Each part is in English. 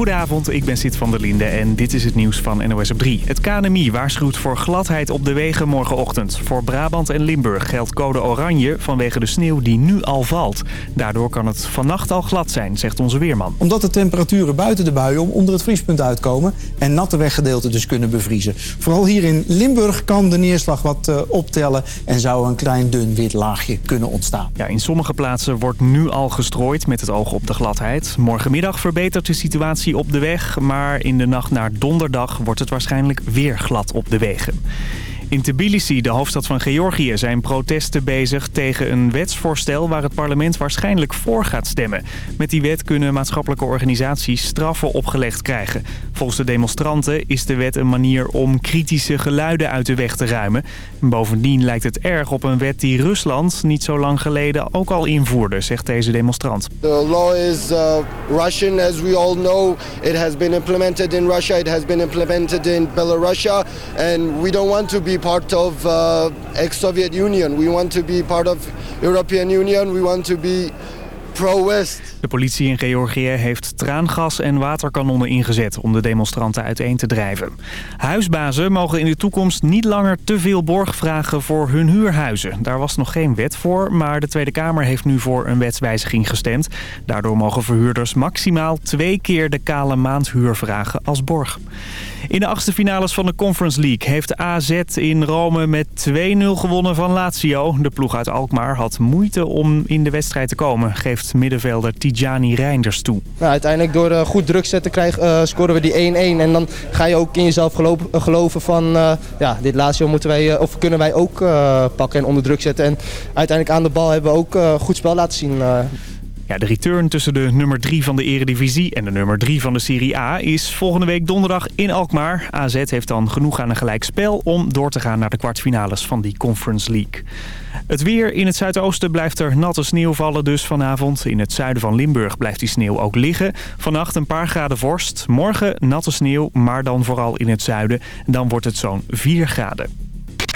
Goedenavond, ik ben Sid van der Linde en dit is het nieuws van NOS op 3. Het KNMI waarschuwt voor gladheid op de wegen morgenochtend. Voor Brabant en Limburg geldt code oranje vanwege de sneeuw die nu al valt. Daardoor kan het vannacht al glad zijn, zegt onze weerman. Omdat de temperaturen buiten de buien om onder het vriespunt uitkomen... en natte weggedeelten dus kunnen bevriezen. Vooral hier in Limburg kan de neerslag wat uh, optellen... en zou een klein dun wit laagje kunnen ontstaan. Ja, in sommige plaatsen wordt nu al gestrooid met het oog op de gladheid. Morgenmiddag verbetert de situatie op de weg, maar in de nacht naar donderdag wordt het waarschijnlijk weer glad op de wegen. In Tbilisi, de hoofdstad van Georgië, zijn protesten bezig tegen een wetsvoorstel waar het parlement waarschijnlijk voor gaat stemmen. Met die wet kunnen maatschappelijke organisaties straffen opgelegd krijgen. Volgens de demonstranten is de wet een manier om kritische geluiden uit de weg te ruimen. Bovendien lijkt het erg op een wet die Rusland niet zo lang geleden ook al invoerde, zegt deze demonstrant. The law is uh, Russian as we all know. It has been implemented in Russia, it has been implemented in we don't want to be part of uh, ex-Soviet Union. We want to be part of European Union. We want to be pro-West. De politie in Georgië heeft traangas en waterkanonnen ingezet om de demonstranten uiteen te drijven. Huisbazen mogen in de toekomst niet langer te veel borg vragen voor hun huurhuizen. Daar was nog geen wet voor, maar de Tweede Kamer heeft nu voor een wetswijziging gestemd. Daardoor mogen verhuurders maximaal twee keer de kale maandhuur vragen als borg. In de achtste finales van de Conference League heeft AZ in Rome met 2-0 gewonnen van Lazio. De ploeg uit Alkmaar had moeite om in de wedstrijd te komen, geeft middenvelder Tijani Reinders toe. Nou, uiteindelijk door uh, goed druk zetten krijgen, uh, scoren we die 1-1. En dan ga je ook in jezelf geloven, geloven van ja, dit Lazio moeten wij, of kunnen wij ook pakken en onder druk zetten. En uiteindelijk aan de bal hebben we ook goed spel laten zien. Ja, de return tussen de nummer 3 van de eredivisie en de nummer 3 van de Serie A is volgende week donderdag in Alkmaar. AZ heeft dan genoeg aan een gelijk spel om door te gaan naar de kwartfinales van die Conference League. Het weer in het zuidoosten blijft er natte sneeuw vallen dus vanavond. In het zuiden van Limburg blijft die sneeuw ook liggen. Vannacht een paar graden vorst. Morgen natte sneeuw, maar dan vooral in het zuiden. Dan wordt het zo'n 4 graden.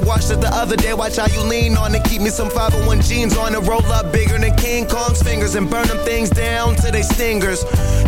Don't it? The other day, watch how you lean on it. Keep me some 501 jeans on it, roll up bigger than King Kong's fingers and burn them things down to they stingers.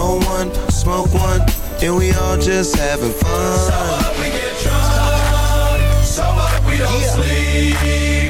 Roll one, smoke one, and we all just having fun. So What we get drunk, so what we don't sleep.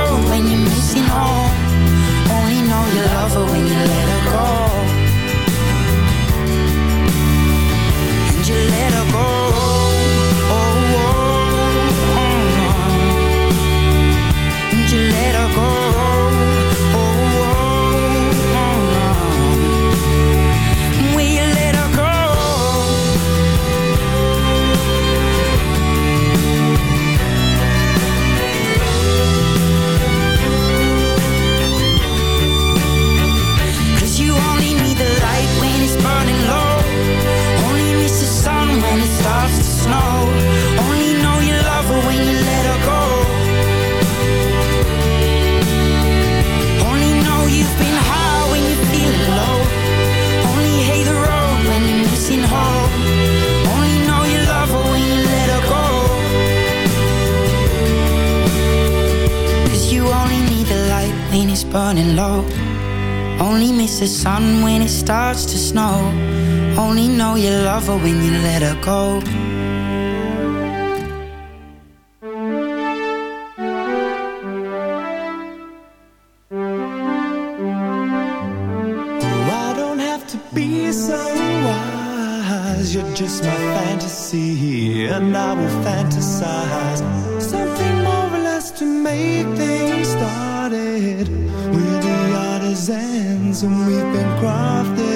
missing home Only know you love her when you let her low only miss the sun when it starts to snow. Only know you love her when you let her go. I don't have to be so wise. You're just my fantasy, and I will fantasize and we've been crafted.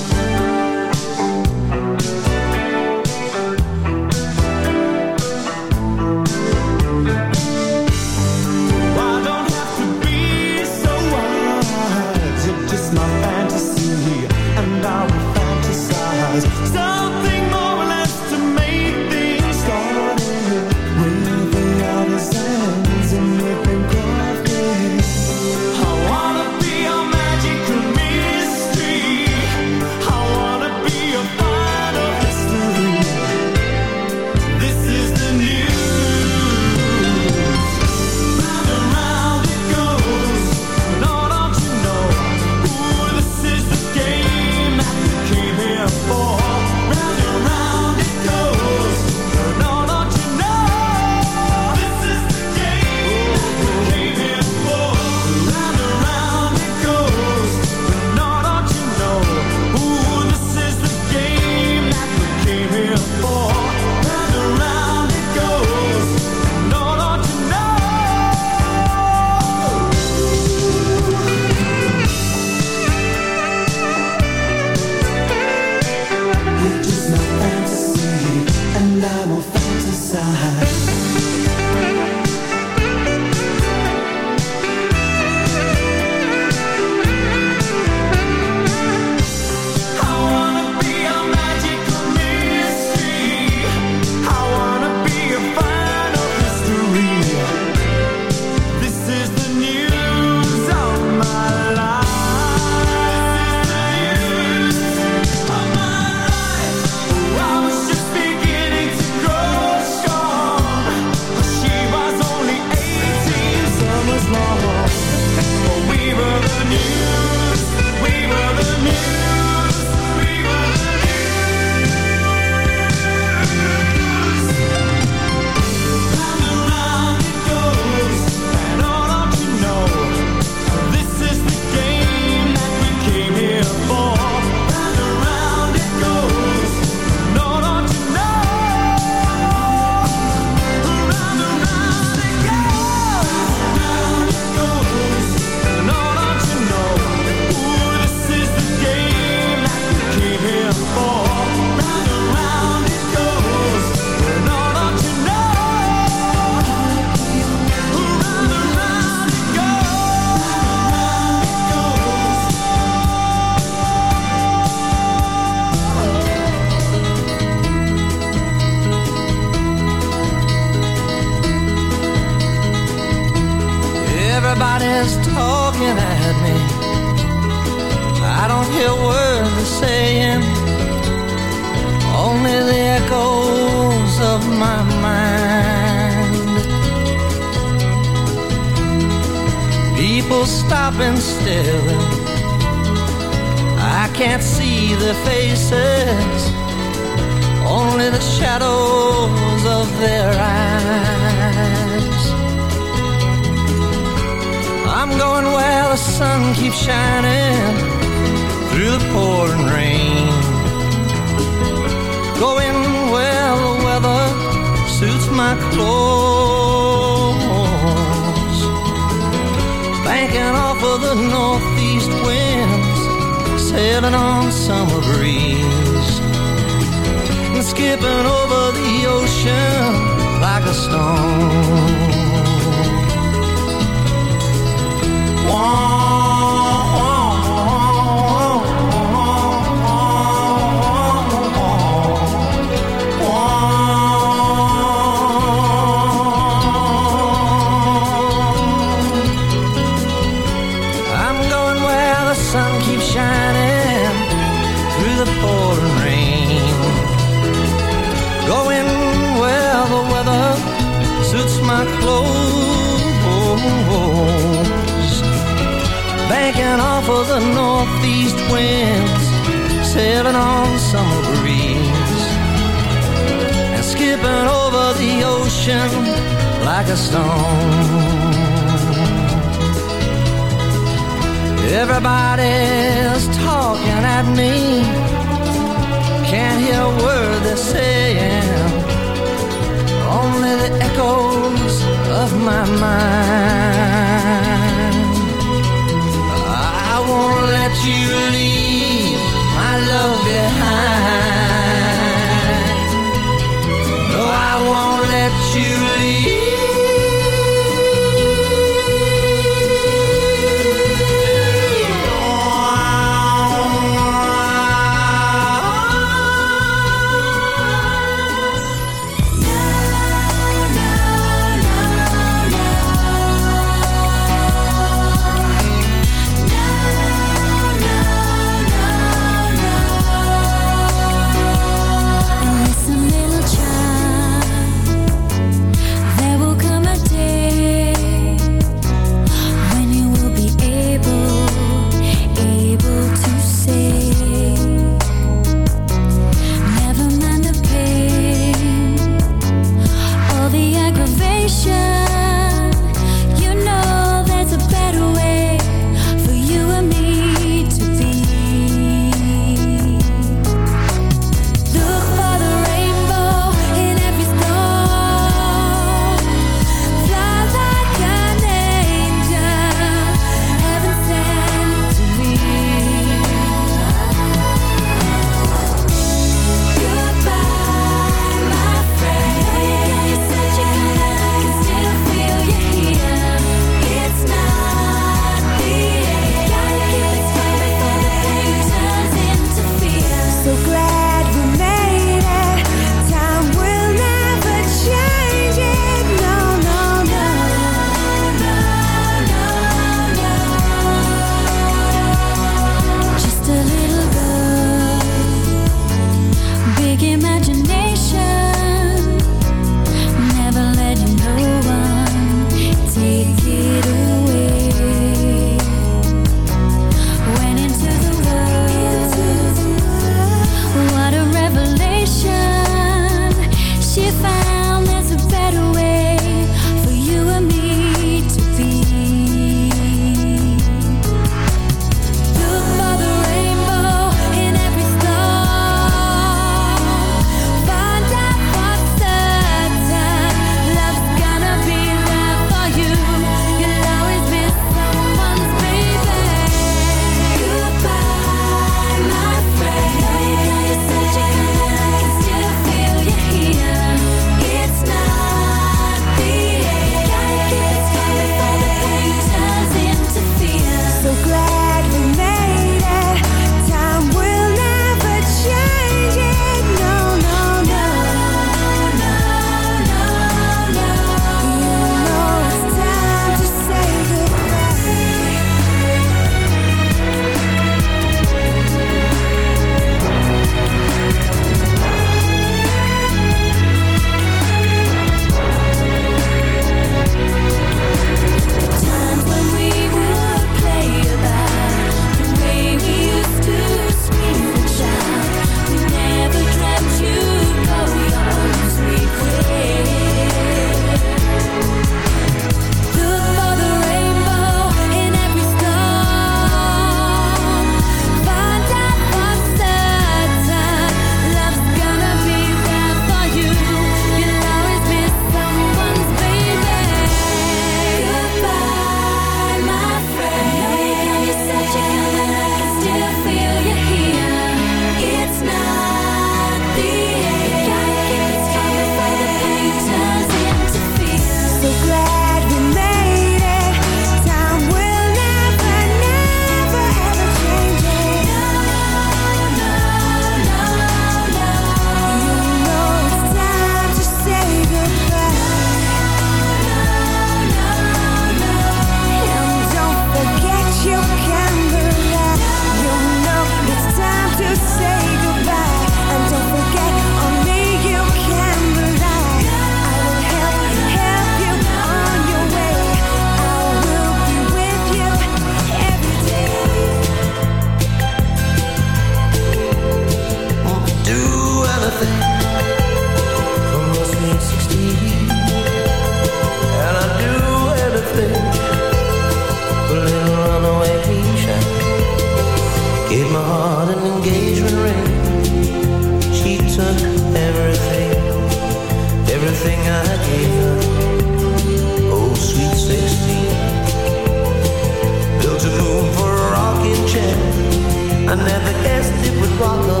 walk away.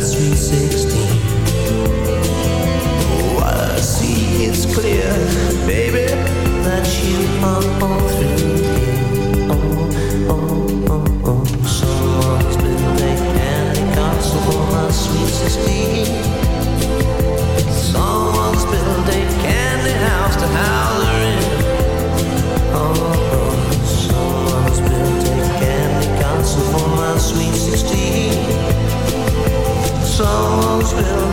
Sweet 16. What I see is clear, baby, that you are all through someone's building.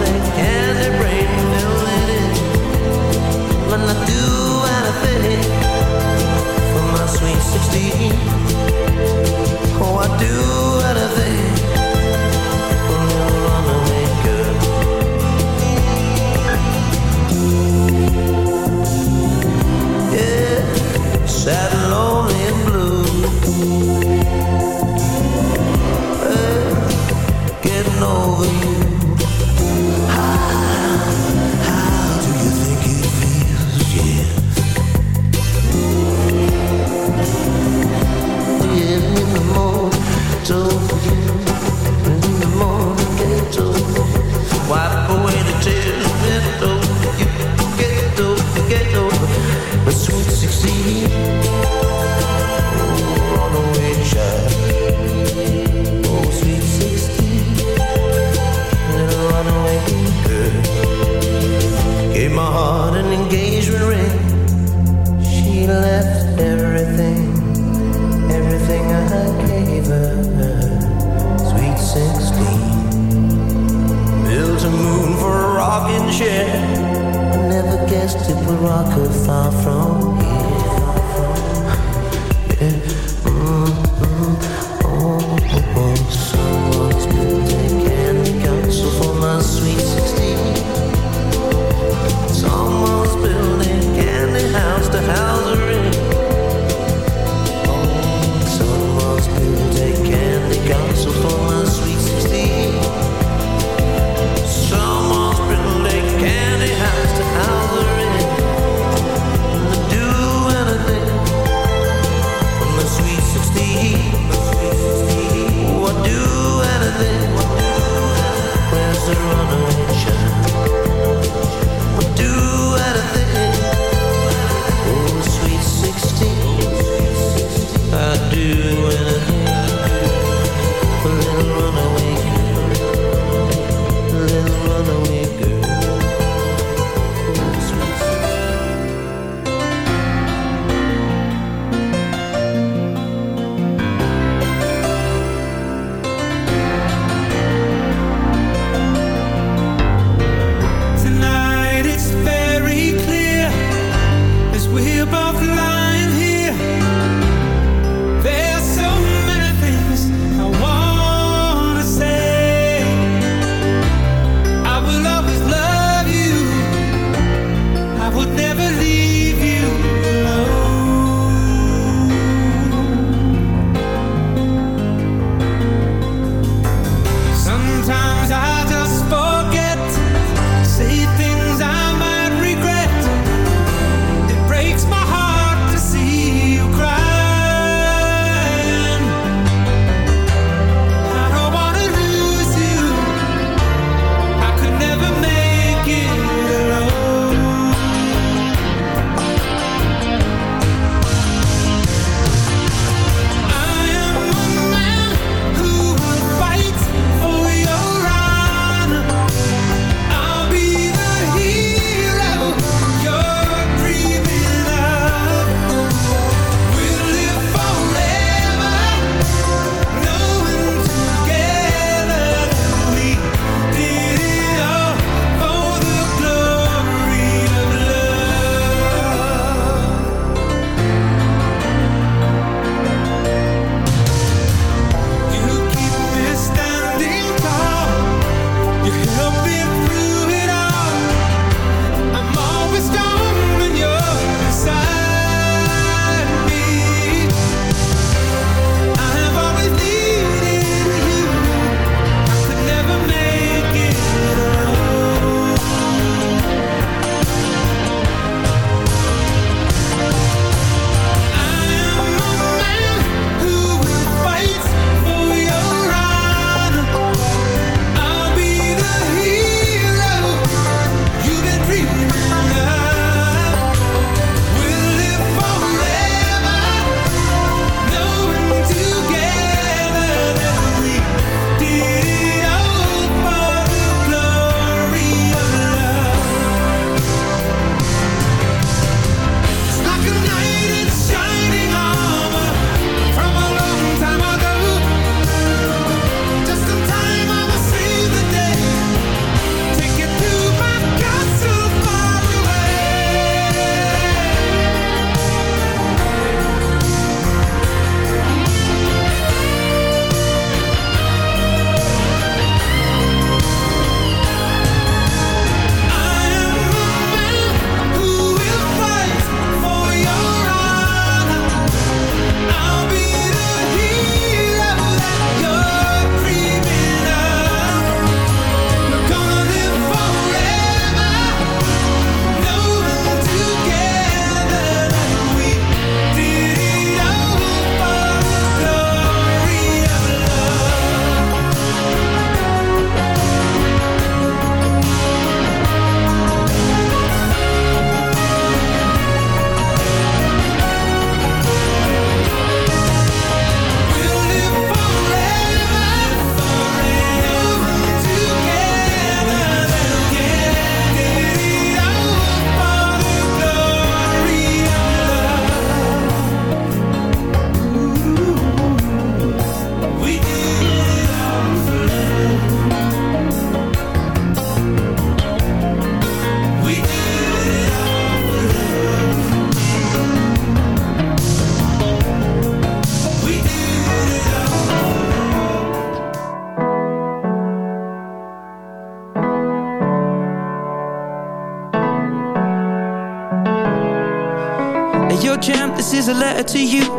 To you.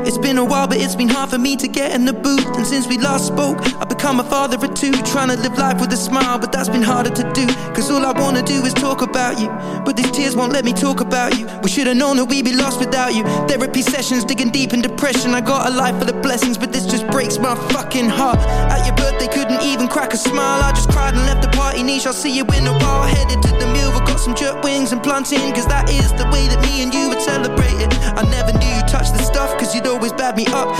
It's been hard for me to get in the booth. And since we last spoke, I've become a father of two. Trying to live life with a smile, but that's been harder to do. Cause all I wanna do is talk about you. But these tears won't let me talk about you. We should've known that we'd be lost without you. Therapy sessions, digging deep in depression. I got a life full of blessings, but this just breaks my fucking heart. At your birthday, couldn't even crack a smile. I just cried and left the party niche. I'll see you in a while. Headed to the mill, we got some jerk wings and plantain. Cause that is the way that me and you would celebrate it. I never knew you touched the stuff, cause you'd always bad me up.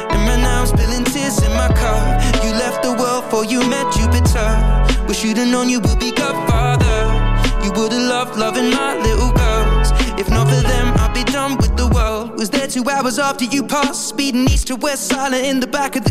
And now I'm spilling tears in my car. You left the world for you met Jupiter. Wish you'd have known you would be godfather. You would've loved loving my little girls. If not for them, I'd be done with the world. Was there two hours after you passed, speeding east to west, silent in the back of the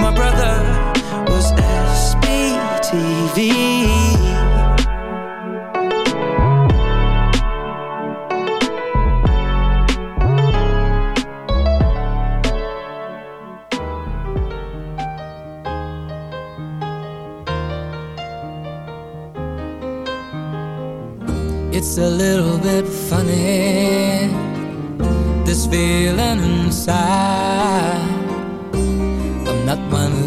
My brother was SBTV. It's a little bit funny, this feeling inside.